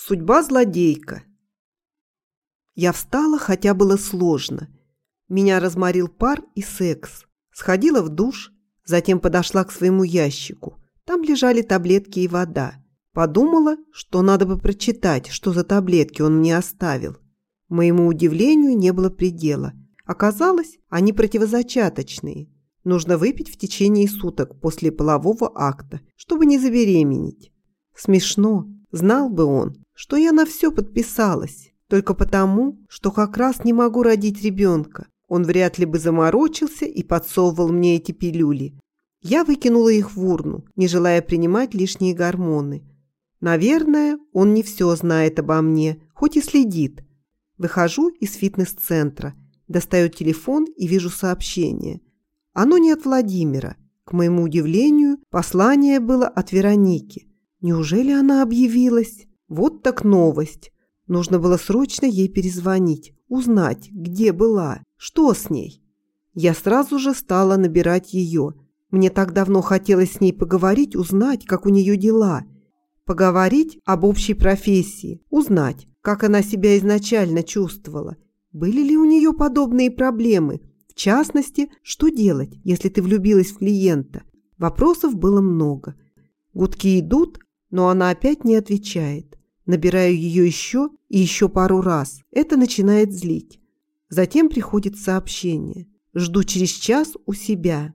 Судьба злодейка. Я встала, хотя было сложно. Меня разморил пар и секс. Сходила в душ, затем подошла к своему ящику. Там лежали таблетки и вода. Подумала, что надо бы прочитать, что за таблетки он мне оставил. Моему удивлению не было предела. Оказалось, они противозачаточные. Нужно выпить в течение суток после полового акта, чтобы не забеременеть. Смешно. Знал бы он, что я на все подписалась, только потому, что как раз не могу родить ребенка. Он вряд ли бы заморочился и подсовывал мне эти пилюли. Я выкинула их в урну, не желая принимать лишние гормоны. Наверное, он не все знает обо мне, хоть и следит. Выхожу из фитнес-центра, достаю телефон и вижу сообщение. Оно не от Владимира. К моему удивлению, послание было от Вероники. Неужели она объявилась? Вот так новость. Нужно было срочно ей перезвонить, узнать, где была, что с ней. Я сразу же стала набирать ее. Мне так давно хотелось с ней поговорить, узнать, как у нее дела. Поговорить об общей профессии, узнать, как она себя изначально чувствовала. Были ли у нее подобные проблемы? В частности, что делать, если ты влюбилась в клиента? Вопросов было много. Гудки идут, но она опять не отвечает. Набираю ее еще и еще пару раз. Это начинает злить. Затем приходит сообщение. Жду через час у себя.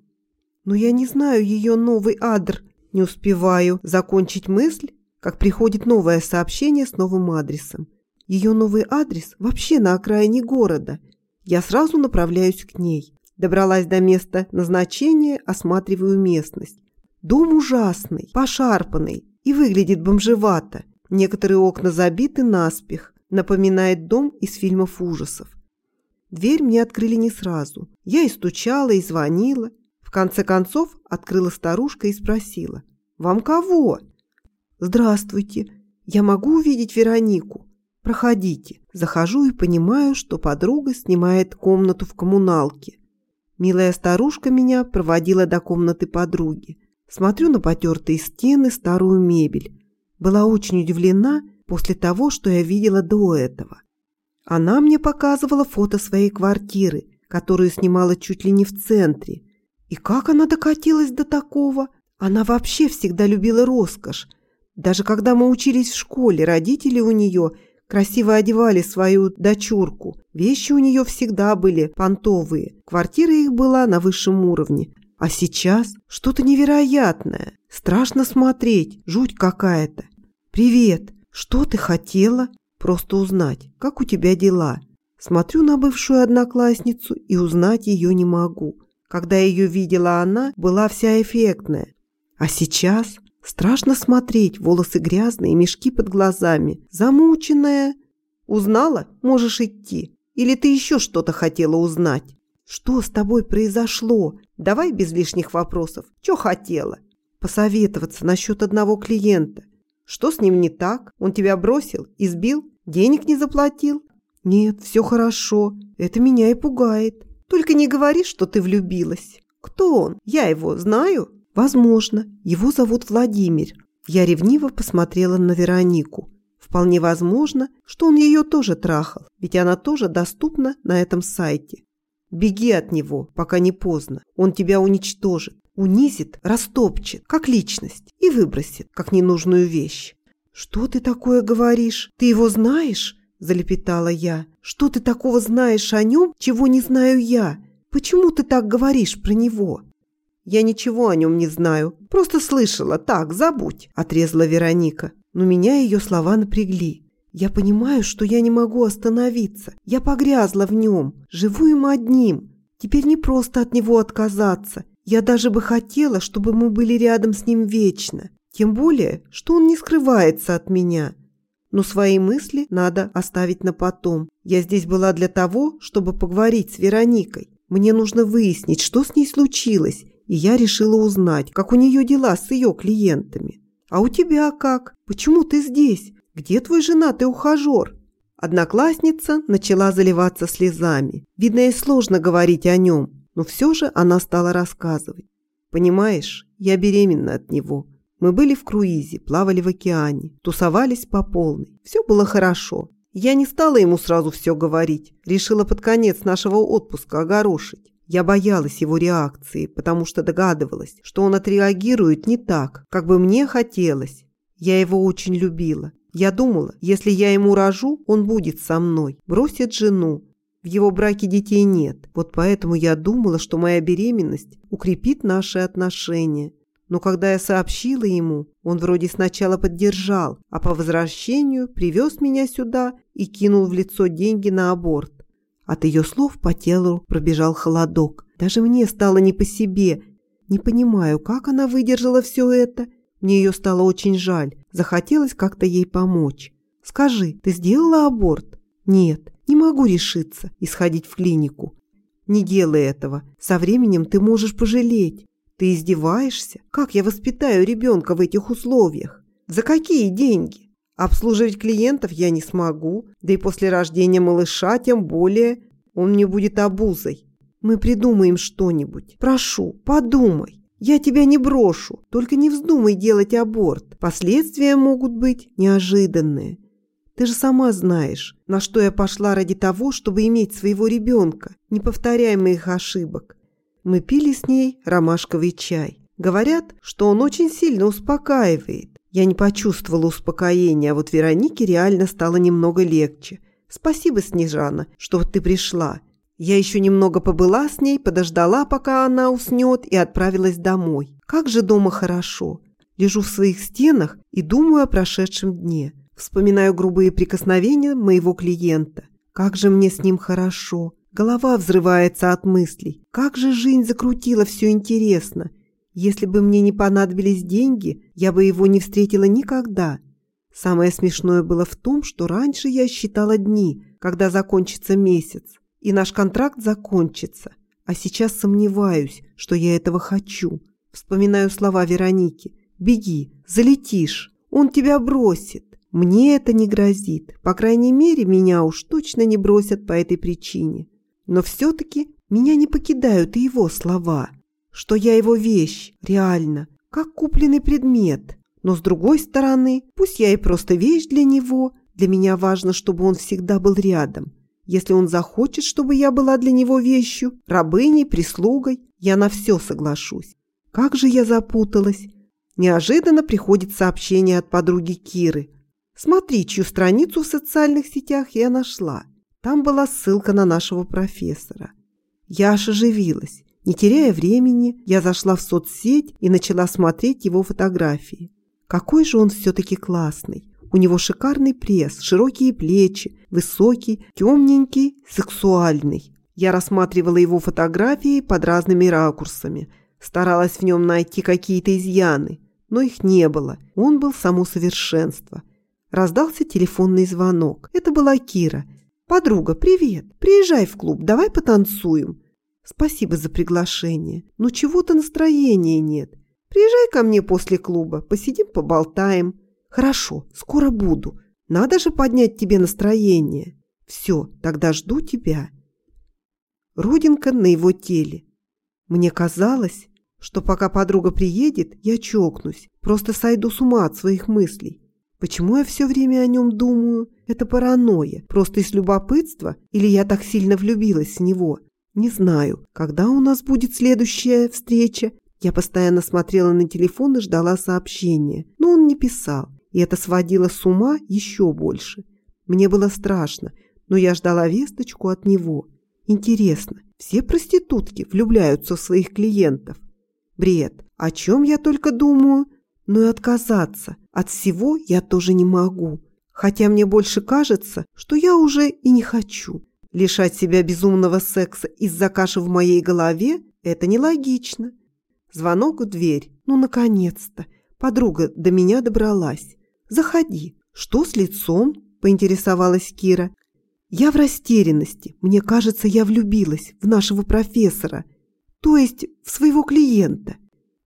Но я не знаю ее новый адр. Не успеваю закончить мысль, как приходит новое сообщение с новым адресом. Ее новый адрес вообще на окраине города. Я сразу направляюсь к ней. Добралась до места назначения, осматриваю местность. Дом ужасный, пошарпанный и выглядит бомжевато. Некоторые окна забиты наспех, напоминает дом из фильмов ужасов. Дверь мне открыли не сразу. Я и стучала, и звонила. В конце концов открыла старушка и спросила. «Вам кого?» «Здравствуйте. Я могу увидеть Веронику?» «Проходите». Захожу и понимаю, что подруга снимает комнату в коммуналке. Милая старушка меня проводила до комнаты подруги. Смотрю на потертые стены, старую мебель была очень удивлена после того, что я видела до этого. Она мне показывала фото своей квартиры, которую снимала чуть ли не в центре. И как она докатилась до такого? Она вообще всегда любила роскошь. Даже когда мы учились в школе, родители у нее красиво одевали свою дочурку. Вещи у нее всегда были понтовые. Квартира их была на высшем уровне. А сейчас что-то невероятное. Страшно смотреть, жуть какая-то. «Привет! Что ты хотела?» «Просто узнать, как у тебя дела?» Смотрю на бывшую одноклассницу и узнать ее не могу. Когда ее видела она, была вся эффектная. А сейчас страшно смотреть, волосы грязные, мешки под глазами, замученная. Узнала? Можешь идти. Или ты еще что-то хотела узнать? Что с тобой произошло? Давай без лишних вопросов. Че хотела? Посоветоваться насчет одного клиента. Что с ним не так? Он тебя бросил, избил, денег не заплатил? Нет, все хорошо. Это меня и пугает. Только не говори, что ты влюбилась. Кто он? Я его знаю? Возможно. Его зовут Владимир. Я ревниво посмотрела на Веронику. Вполне возможно, что он ее тоже трахал, ведь она тоже доступна на этом сайте. Беги от него, пока не поздно. Он тебя уничтожит унизит, растопчет, как личность, и выбросит, как ненужную вещь. «Что ты такое говоришь? Ты его знаешь?» – залепетала я. «Что ты такого знаешь о нем, чего не знаю я? Почему ты так говоришь про него?» «Я ничего о нем не знаю, просто слышала, так, забудь», – отрезала Вероника. Но меня ее слова напрягли. «Я понимаю, что я не могу остановиться. Я погрязла в нем, живу им одним. Теперь не просто от него отказаться. Я даже бы хотела, чтобы мы были рядом с ним вечно. Тем более, что он не скрывается от меня. Но свои мысли надо оставить на потом. Я здесь была для того, чтобы поговорить с Вероникой. Мне нужно выяснить, что с ней случилось, и я решила узнать, как у нее дела с ее клиентами. А у тебя как? Почему ты здесь? Где твой женатый ухажер? Одноклассница начала заливаться слезами. Видно, ей сложно говорить о нем, но все же она стала рассказывать. «Понимаешь, я беременна от него. Мы были в круизе, плавали в океане, тусовались по полной. Все было хорошо. Я не стала ему сразу все говорить. Решила под конец нашего отпуска огорошить. Я боялась его реакции, потому что догадывалась, что он отреагирует не так, как бы мне хотелось. Я его очень любила. Я думала, если я ему рожу, он будет со мной, бросит жену. В его браке детей нет, вот поэтому я думала, что моя беременность укрепит наши отношения. Но когда я сообщила ему, он вроде сначала поддержал, а по возвращению привез меня сюда и кинул в лицо деньги на аборт. От ее слов по телу пробежал холодок. Даже мне стало не по себе. Не понимаю, как она выдержала все это. Мне ее стало очень жаль. Захотелось как-то ей помочь. «Скажи, ты сделала аборт?» «Нет, не могу решиться и сходить в клинику». «Не делай этого. Со временем ты можешь пожалеть. Ты издеваешься? Как я воспитаю ребенка в этих условиях? За какие деньги? Обслуживать клиентов я не смогу, да и после рождения малыша тем более он мне будет обузой. Мы придумаем что-нибудь. Прошу, подумай. Я тебя не брошу, только не вздумай делать аборт. Последствия могут быть неожиданные. Ты же сама знаешь, на что я пошла ради того, чтобы иметь своего ребенка. Не повторяй моих ошибок. Мы пили с ней ромашковый чай. Говорят, что он очень сильно успокаивает. Я не почувствовала успокоения, а вот Веронике реально стало немного легче. Спасибо, Снежана, что ты пришла. Я еще немного побыла с ней, подождала, пока она уснет, и отправилась домой. Как же дома хорошо. Лежу в своих стенах и думаю о прошедшем дне. Вспоминаю грубые прикосновения моего клиента. Как же мне с ним хорошо. Голова взрывается от мыслей. Как же жизнь закрутила все интересно. Если бы мне не понадобились деньги, я бы его не встретила никогда. Самое смешное было в том, что раньше я считала дни, когда закончится месяц, и наш контракт закончится. А сейчас сомневаюсь, что я этого хочу. Вспоминаю слова Вероники. «Беги, залетишь, он тебя бросит». Мне это не грозит. По крайней мере, меня уж точно не бросят по этой причине. Но все-таки меня не покидают и его слова, что я его вещь, реально, как купленный предмет. Но с другой стороны, пусть я и просто вещь для него, для меня важно, чтобы он всегда был рядом. Если он захочет, чтобы я была для него вещью, рабыней, прислугой, я на все соглашусь. Как же я запуталась. Неожиданно приходит сообщение от подруги Киры. Смотри, чью страницу в социальных сетях я нашла. Там была ссылка на нашего профессора. Я аж оживилась. Не теряя времени, я зашла в соцсеть и начала смотреть его фотографии. Какой же он все-таки классный. У него шикарный пресс, широкие плечи, высокий, темненький, сексуальный. Я рассматривала его фотографии под разными ракурсами, старалась в нем найти какие-то изъяны, но их не было. Он был само совершенство. Раздался телефонный звонок. Это была Кира – «Подруга, привет! Приезжай в клуб, давай потанцуем!» «Спасибо за приглашение, но чего-то настроения нет. Приезжай ко мне после клуба, посидим, поболтаем». «Хорошо, скоро буду. Надо же поднять тебе настроение. Все, тогда жду тебя». Родинка на его теле. Мне казалось, что пока подруга приедет, я чокнусь, просто сойду с ума от своих мыслей. Почему я все время о нем думаю? Это паранойя, просто из любопытства, или я так сильно влюбилась в него? Не знаю, когда у нас будет следующая встреча. Я постоянно смотрела на телефон и ждала сообщения, но он не писал, и это сводило с ума еще больше. Мне было страшно, но я ждала весточку от него. Интересно, все проститутки влюбляются в своих клиентов? Бред, о чем я только думаю? Но и отказаться от всего я тоже не могу. Хотя мне больше кажется, что я уже и не хочу. Лишать себя безумного секса из-за каши в моей голове – это нелогично. Звонок в дверь. Ну, наконец-то. Подруга до меня добралась. «Заходи». «Что с лицом?» – поинтересовалась Кира. «Я в растерянности. Мне кажется, я влюбилась в нашего профессора. То есть в своего клиента.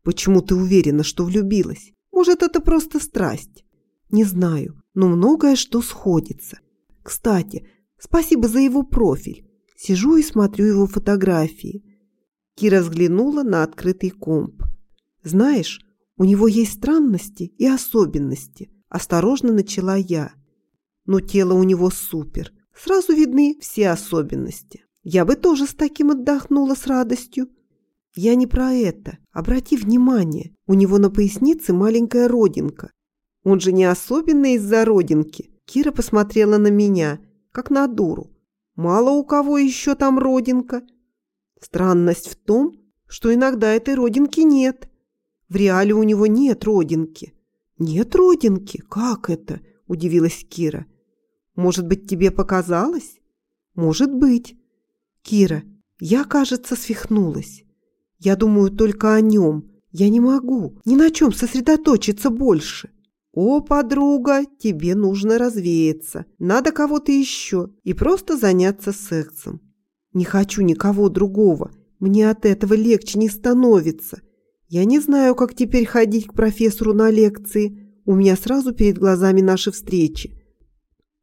Почему ты уверена, что влюбилась? Может, это просто страсть? Не знаю, но многое что сходится. Кстати, спасибо за его профиль. Сижу и смотрю его фотографии. Кира взглянула на открытый комп. Знаешь, У него есть странности и особенности, осторожно начала я. Но тело у него супер. Сразу видны все особенности. Я бы тоже с таким отдохнула с радостью. Я не про это. Обрати внимание, у него на пояснице маленькая родинка. Он же не особенный из-за родинки. Кира посмотрела на меня, как на дуру. Мало у кого еще там родинка. Странность в том, что иногда этой родинки нет. В реале у него нет родинки. Нет родинки? Как это? Удивилась Кира. Может быть, тебе показалось? Может быть. Кира, я, кажется, свихнулась. Я думаю только о нем. Я не могу ни на чем сосредоточиться больше. «О, подруга, тебе нужно развеяться. Надо кого-то еще и просто заняться сексом. Не хочу никого другого. Мне от этого легче не становится. Я не знаю, как теперь ходить к профессору на лекции. У меня сразу перед глазами наши встречи.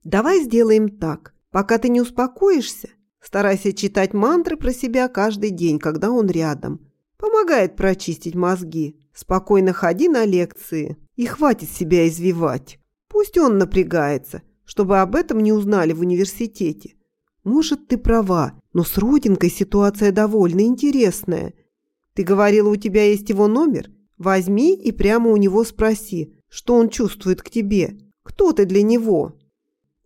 Давай сделаем так. Пока ты не успокоишься, старайся читать мантры про себя каждый день, когда он рядом. Помогает прочистить мозги. Спокойно ходи на лекции и хватит себя извивать. Пусть он напрягается, чтобы об этом не узнали в университете. Может, ты права, но с родинкой ситуация довольно интересная. Ты говорила, у тебя есть его номер? Возьми и прямо у него спроси, что он чувствует к тебе. Кто ты для него?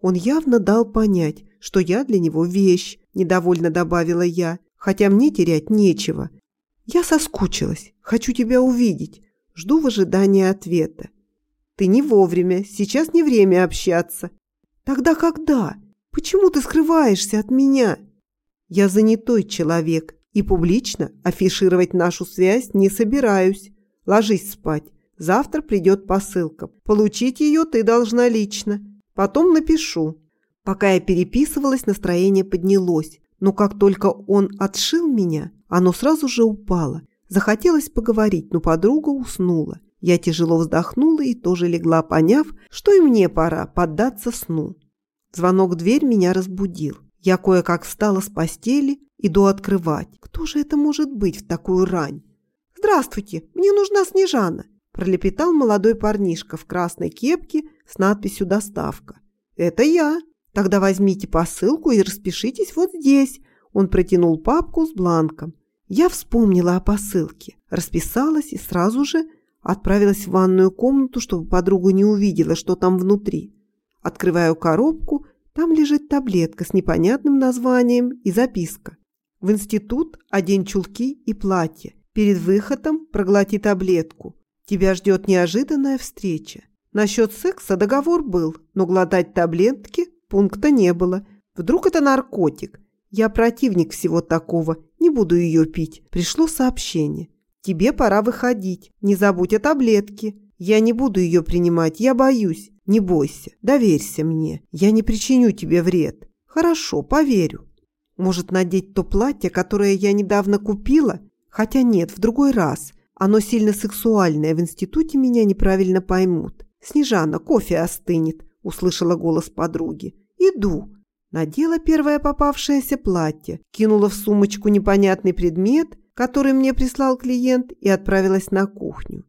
Он явно дал понять, что я для него вещь, недовольно добавила я, хотя мне терять нечего. Я соскучилась, хочу тебя увидеть. Жду в ожидании ответа. Ты не вовремя, сейчас не время общаться. Тогда когда? Почему ты скрываешься от меня? Я занятой человек и публично афишировать нашу связь не собираюсь. Ложись спать. Завтра придет посылка. Получить ее ты должна лично. Потом напишу. Пока я переписывалась, настроение поднялось. Но как только он отшил меня, оно сразу же упало. Захотелось поговорить, но подруга уснула. Я тяжело вздохнула и тоже легла, поняв, что и мне пора поддаться сну. Звонок в дверь меня разбудил. Я кое-как встала с постели, иду открывать. Кто же это может быть в такую рань? «Здравствуйте, мне нужна Снежана», – пролепетал молодой парнишка в красной кепке с надписью «Доставка». «Это я. Тогда возьмите посылку и распишитесь вот здесь». Он протянул папку с бланком. Я вспомнила о посылке, расписалась и сразу же отправилась в ванную комнату, чтобы подруга не увидела, что там внутри. Открываю коробку, там лежит таблетка с непонятным названием и записка. В институт одень чулки и платье. Перед выходом проглоти таблетку. Тебя ждет неожиданная встреча. Насчет секса договор был, но глотать таблетки пункта не было. Вдруг это наркотик. Я противник всего такого не буду ее пить. Пришло сообщение. Тебе пора выходить. Не забудь о таблетке. Я не буду ее принимать, я боюсь. Не бойся, доверься мне. Я не причиню тебе вред. Хорошо, поверю. Может, надеть то платье, которое я недавно купила? Хотя нет, в другой раз. Оно сильно сексуальное, в институте меня неправильно поймут. «Снежана, кофе остынет», – услышала голос подруги. «Иду». Надела первое попавшееся платье, кинула в сумочку непонятный предмет, который мне прислал клиент, и отправилась на кухню.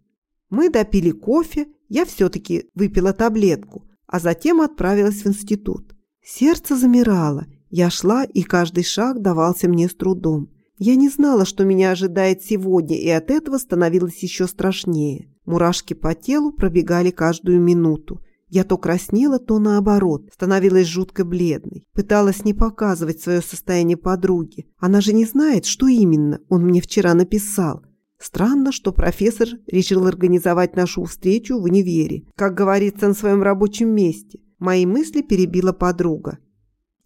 Мы допили кофе, я все-таки выпила таблетку, а затем отправилась в институт. Сердце замирало, я шла, и каждый шаг давался мне с трудом. Я не знала, что меня ожидает сегодня, и от этого становилось еще страшнее. Мурашки по телу пробегали каждую минуту. Я то краснела, то наоборот, становилась жутко бледной. Пыталась не показывать свое состояние подруге. Она же не знает, что именно он мне вчера написал. Странно, что профессор решил организовать нашу встречу в универе, как говорится на своем рабочем месте. Мои мысли перебила подруга.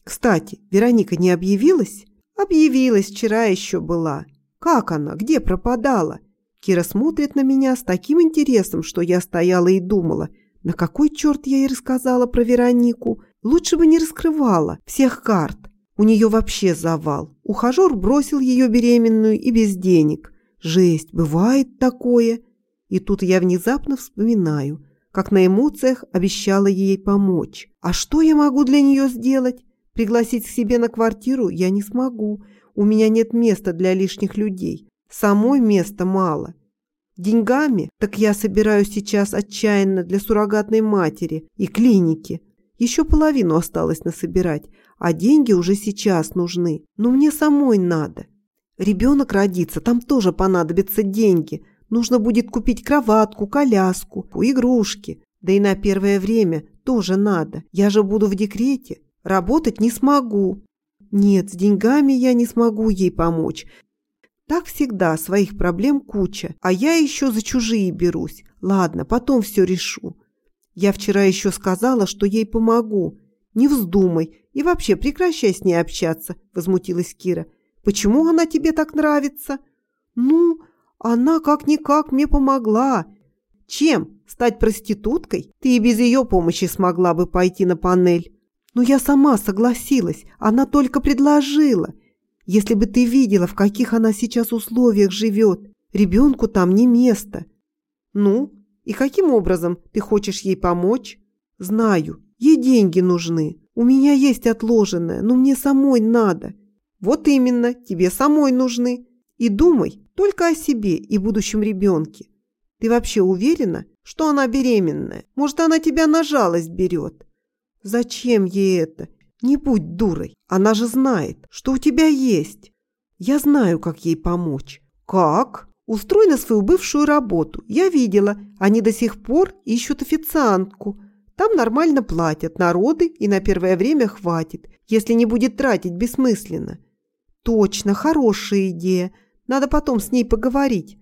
«Кстати, Вероника не объявилась?» «Объявилась, вчера еще была. Как она? Где пропадала?» Кира смотрит на меня с таким интересом, что я стояла и думала – на какой черт я ей рассказала про Веронику? Лучше бы не раскрывала всех карт. У нее вообще завал. Ухажер бросил ее беременную и без денег. Жесть, бывает такое. И тут я внезапно вспоминаю, как на эмоциях обещала ей помочь. А что я могу для нее сделать? Пригласить к себе на квартиру я не смогу. У меня нет места для лишних людей. Самой места мало. Деньгами? Так я собираю сейчас отчаянно для суррогатной матери и клиники. Еще половину осталось насобирать, а деньги уже сейчас нужны. Но мне самой надо. Ребенок родится, там тоже понадобятся деньги. Нужно будет купить кроватку, коляску, игрушки. Да и на первое время тоже надо. Я же буду в декрете. Работать не смогу. Нет, с деньгами я не смогу ей помочь. Так всегда, своих проблем куча, а я еще за чужие берусь. Ладно, потом все решу. Я вчера еще сказала, что ей помогу. Не вздумай и вообще прекращай с ней общаться, возмутилась Кира. Почему она тебе так нравится? Ну, она как-никак мне помогла. Чем? Стать проституткой? Ты и без ее помощи смогла бы пойти на панель. Но я сама согласилась, она только предложила. Если бы ты видела, в каких она сейчас условиях живет, ребенку там не место. Ну, и каким образом ты хочешь ей помочь? Знаю, ей деньги нужны. У меня есть отложенное, но мне самой надо. Вот именно, тебе самой нужны. И думай только о себе и будущем ребенке. Ты вообще уверена, что она беременная? Может, она тебя на жалость берет? Зачем ей это? Не будь дурой. Она же знает, что у тебя есть. Я знаю, как ей помочь. Как? Устрой на свою бывшую работу. Я видела, они до сих пор ищут официантку. Там нормально платят, народы и на первое время хватит, если не будет тратить бессмысленно. Точно, хорошая идея. Надо потом с ней поговорить.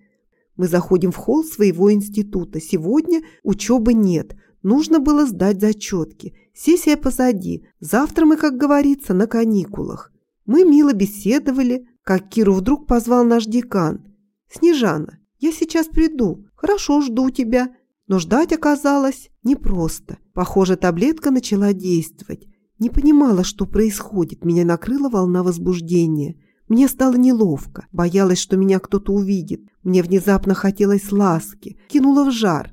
Мы заходим в холл своего института. Сегодня учебы нет. Нужно было сдать зачетки. Сессия позади. Завтра мы, как говорится, на каникулах. Мы мило беседовали, как Киру вдруг позвал наш декан. «Снежана, я сейчас приду. Хорошо, жду тебя». Но ждать оказалось непросто. Похоже, таблетка начала действовать. Не понимала, что происходит. Меня накрыла волна возбуждения. Мне стало неловко. Боялась, что меня кто-то увидит. Мне внезапно хотелось ласки. Кинула в жар.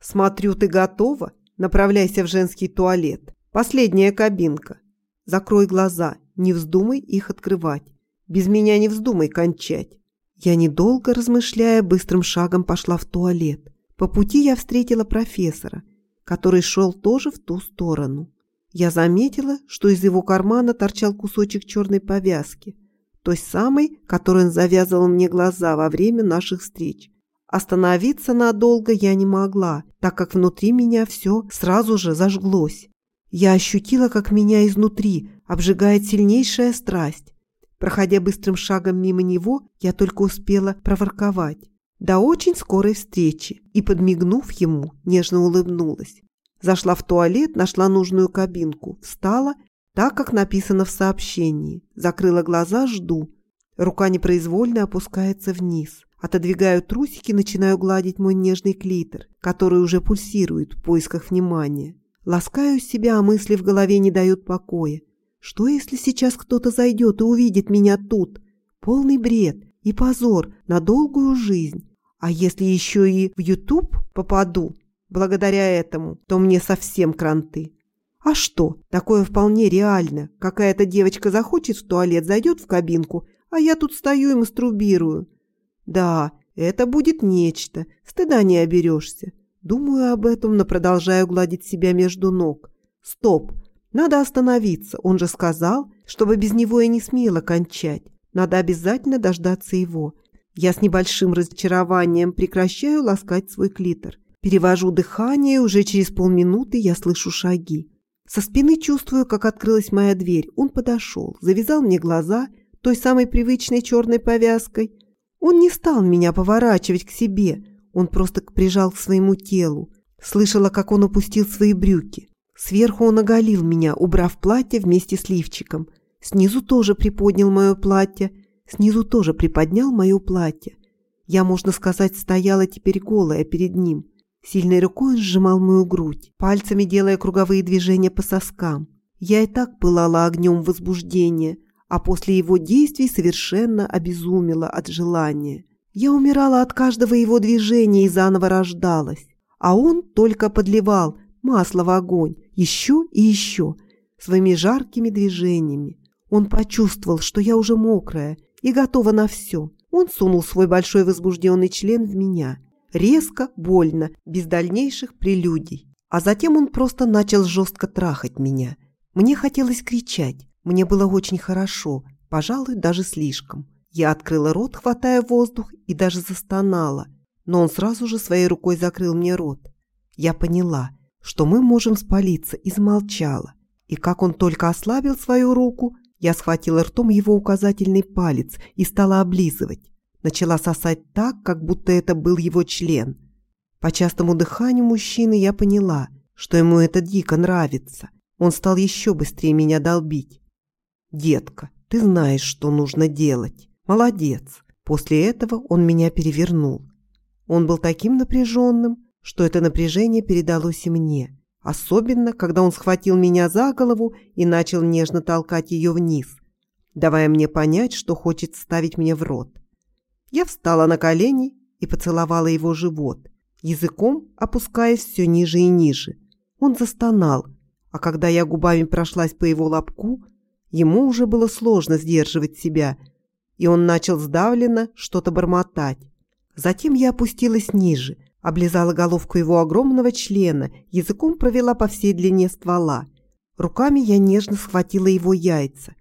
«Смотрю, ты готова?» Направляйся в женский туалет. Последняя кабинка. Закрой глаза, не вздумай их открывать. Без меня не вздумай кончать. Я, недолго размышляя, быстрым шагом пошла в туалет. По пути я встретила профессора, который шел тоже в ту сторону. Я заметила, что из его кармана торчал кусочек черной повязки, той самой, которой он завязывал мне глаза во время наших встреч. Остановиться надолго я не могла, так как внутри меня все сразу же зажглось. Я ощутила, как меня изнутри обжигает сильнейшая страсть. Проходя быстрым шагом мимо него, я только успела проворковать. До очень скорой встречи и, подмигнув ему, нежно улыбнулась. Зашла в туалет, нашла нужную кабинку, встала, так, как написано в сообщении. Закрыла глаза, жду. Рука непроизвольно опускается вниз. Отодвигаю трусики, начинаю гладить мой нежный клитор, который уже пульсирует в поисках внимания. Ласкаю себя, а мысли в голове не дают покоя. Что, если сейчас кто-то зайдет и увидит меня тут? Полный бред и позор на долгую жизнь. А если еще и в YouTube попаду благодаря этому, то мне совсем кранты. А что, такое вполне реально. Какая-то девочка захочет в туалет, зайдет в кабинку, а я тут стою и мастурбирую. Да, это будет нечто, стыда не оберешься. Думаю об этом, но продолжаю гладить себя между ног. Стоп, надо остановиться, он же сказал, чтобы без него я не смела кончать. Надо обязательно дождаться его. Я с небольшим разочарованием прекращаю ласкать свой клитор. Перевожу дыхание, уже через полминуты я слышу шаги. Со спины чувствую, как открылась моя дверь. Он подошел, завязал мне глаза той самой привычной черной повязкой, он не стал меня поворачивать к себе, он просто прижал к своему телу. Слышала, как он опустил свои брюки. Сверху он оголил меня, убрав платье вместе с лифчиком. Снизу тоже приподнял мое платье. Снизу тоже приподнял мое платье. Я, можно сказать, стояла теперь голая перед ним. Сильной рукой он сжимал мою грудь, пальцами делая круговые движения по соскам. Я и так пылала огнем возбуждения, а после его действий совершенно обезумела от желания. Я умирала от каждого его движения и заново рождалась, а он только подливал масло в огонь, еще и еще, своими жаркими движениями. Он почувствовал, что я уже мокрая и готова на все. Он сунул свой большой возбужденный член в меня. Резко, больно, без дальнейших прелюдий. А затем он просто начал жестко трахать меня. Мне хотелось кричать. Мне было очень хорошо, пожалуй, даже слишком. Я открыла рот, хватая воздух, и даже застонала. Но он сразу же своей рукой закрыл мне рот. Я поняла, что мы можем спалиться, и замолчала. И как он только ослабил свою руку, я схватила ртом его указательный палец и стала облизывать. Начала сосать так, как будто это был его член. По частому дыханию мужчины я поняла, что ему это дико нравится. Он стал еще быстрее меня долбить. «Детка, ты знаешь, что нужно делать. Молодец». После этого он меня перевернул. Он был таким напряженным, что это напряжение передалось и мне. Особенно, когда он схватил меня за голову и начал нежно толкать ее вниз, давая мне понять, что хочет ставить мне в рот. Я встала на колени и поцеловала его живот, языком опускаясь все ниже и ниже. Он застонал, а когда я губами прошлась по его лобку, ему уже было сложно сдерживать себя, и он начал сдавленно что-то бормотать. Затем я опустилась ниже – Облизала головку его огромного члена, языком провела по всей длине ствола. Руками я нежно схватила его яйца,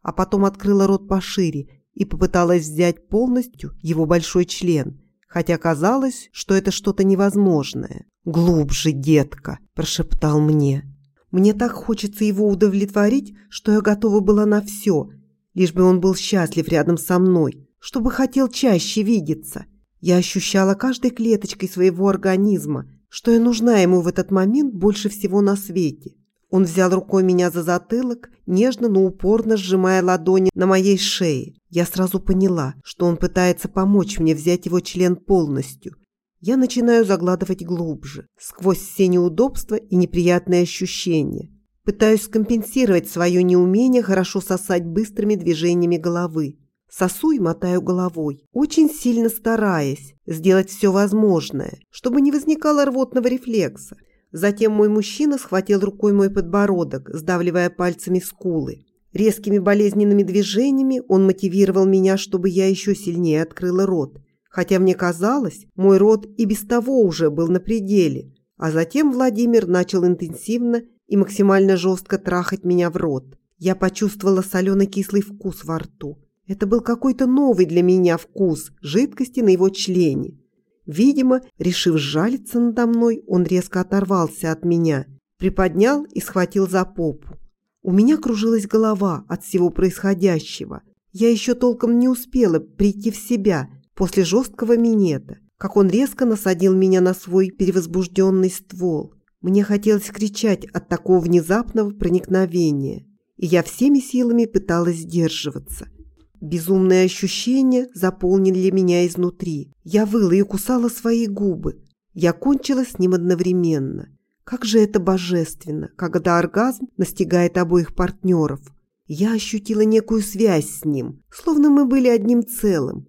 а потом открыла рот пошире и попыталась взять полностью его большой член, хотя казалось, что это что-то невозможное. «Глубже, детка!» – прошептал мне. «Мне так хочется его удовлетворить, что я готова была на все, лишь бы он был счастлив рядом со мной, чтобы хотел чаще видеться». Я ощущала каждой клеточкой своего организма, что я нужна ему в этот момент больше всего на свете. Он взял рукой меня за затылок, нежно, но упорно сжимая ладони на моей шее. Я сразу поняла, что он пытается помочь мне взять его член полностью. Я начинаю загладывать глубже, сквозь все неудобства и неприятные ощущения. Пытаюсь скомпенсировать свое неумение хорошо сосать быстрыми движениями головы. Сосу и мотаю головой, очень сильно стараясь сделать все возможное, чтобы не возникало рвотного рефлекса. Затем мой мужчина схватил рукой мой подбородок, сдавливая пальцами скулы. Резкими болезненными движениями он мотивировал меня, чтобы я еще сильнее открыла рот. Хотя мне казалось, мой рот и без того уже был на пределе. А затем Владимир начал интенсивно и максимально жестко трахать меня в рот. Я почувствовала соленый кислый вкус во рту. Это был какой-то новый для меня вкус жидкости на его члене. Видимо, решив сжалиться надо мной, он резко оторвался от меня, приподнял и схватил за попу. У меня кружилась голова от всего происходящего. Я еще толком не успела прийти в себя после жесткого минета, как он резко насадил меня на свой перевозбужденный ствол. Мне хотелось кричать от такого внезапного проникновения, и я всеми силами пыталась сдерживаться – Безумные ощущения заполнили меня изнутри. Я выла и кусала свои губы. Я кончила с ним одновременно. Как же это божественно, когда оргазм настигает обоих партнеров. Я ощутила некую связь с ним, словно мы были одним целым.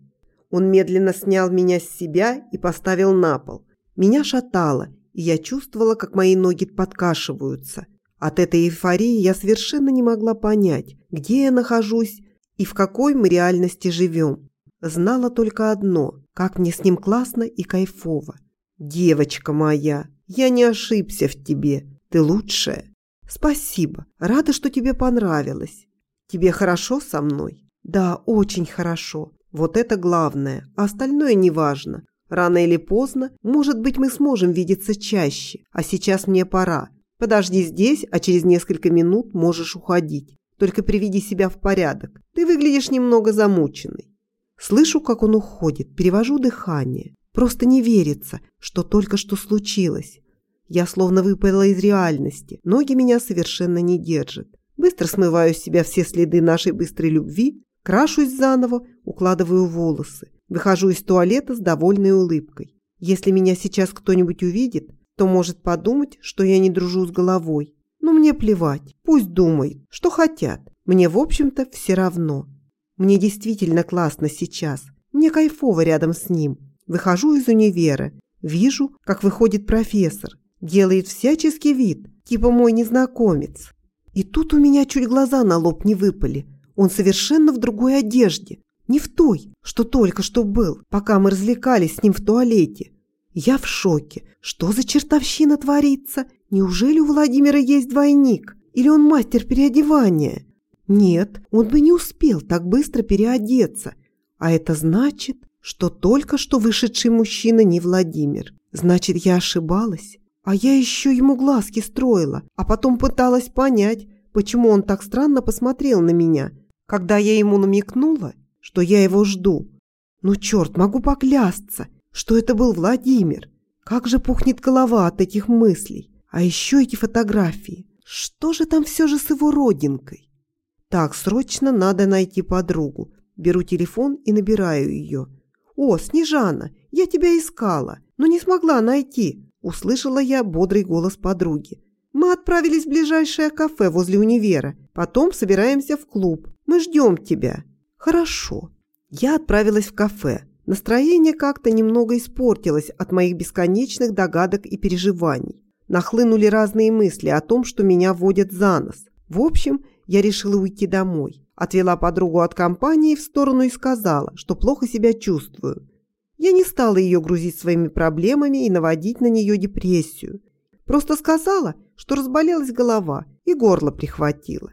Он медленно снял меня с себя и поставил на пол. Меня шатало, и я чувствовала, как мои ноги подкашиваются. От этой эйфории я совершенно не могла понять, где я нахожусь и в какой мы реальности живем. Знала только одно, как мне с ним классно и кайфово. «Девочка моя, я не ошибся в тебе, ты лучшая. Спасибо, рада, что тебе понравилось. Тебе хорошо со мной?» «Да, очень хорошо. Вот это главное, а остальное не важно. Рано или поздно, может быть, мы сможем видеться чаще, а сейчас мне пора. Подожди здесь, а через несколько минут можешь уходить. Только приведи себя в порядок. Ты выглядишь немного замученной. Слышу, как он уходит, перевожу дыхание. Просто не верится, что только что случилось. Я словно выпала из реальности. Ноги меня совершенно не держат. Быстро смываю с себя все следы нашей быстрой любви, крашусь заново, укладываю волосы. Выхожу из туалета с довольной улыбкой. Если меня сейчас кто-нибудь увидит, то может подумать, что я не дружу с головой. Но мне плевать, пусть думают, что хотят. Мне, в общем-то, все равно. Мне действительно классно сейчас. Мне кайфово рядом с ним. Выхожу из универа. Вижу, как выходит профессор. Делает всяческий вид, типа мой незнакомец. И тут у меня чуть глаза на лоб не выпали. Он совершенно в другой одежде. Не в той, что только что был, пока мы развлекались с ним в туалете. Я в шоке. Что за чертовщина творится? Неужели у Владимира есть двойник? Или он мастер переодевания? Нет, он бы не успел так быстро переодеться. А это значит, что только что вышедший мужчина не Владимир. Значит, я ошибалась. А я еще ему глазки строила, а потом пыталась понять, почему он так странно посмотрел на меня, когда я ему намекнула, что я его жду. Ну, черт, могу поклясться, что это был Владимир. Как же пухнет голова от этих мыслей. А еще эти фотографии. Что же там все же с его родинкой? Так, срочно надо найти подругу. Беру телефон и набираю ее. «О, Снежана, я тебя искала, но не смогла найти», услышала я бодрый голос подруги. «Мы отправились в ближайшее кафе возле универа. Потом собираемся в клуб. Мы ждем тебя». «Хорошо». Я отправилась в кафе. Настроение как-то немного испортилось от моих бесконечных догадок и переживаний. Нахлынули разные мысли о том, что меня водят за нос. В общем, я решила уйти домой. Отвела подругу от компании в сторону и сказала, что плохо себя чувствую. Я не стала ее грузить своими проблемами и наводить на нее депрессию. Просто сказала, что разболелась голова и горло прихватило.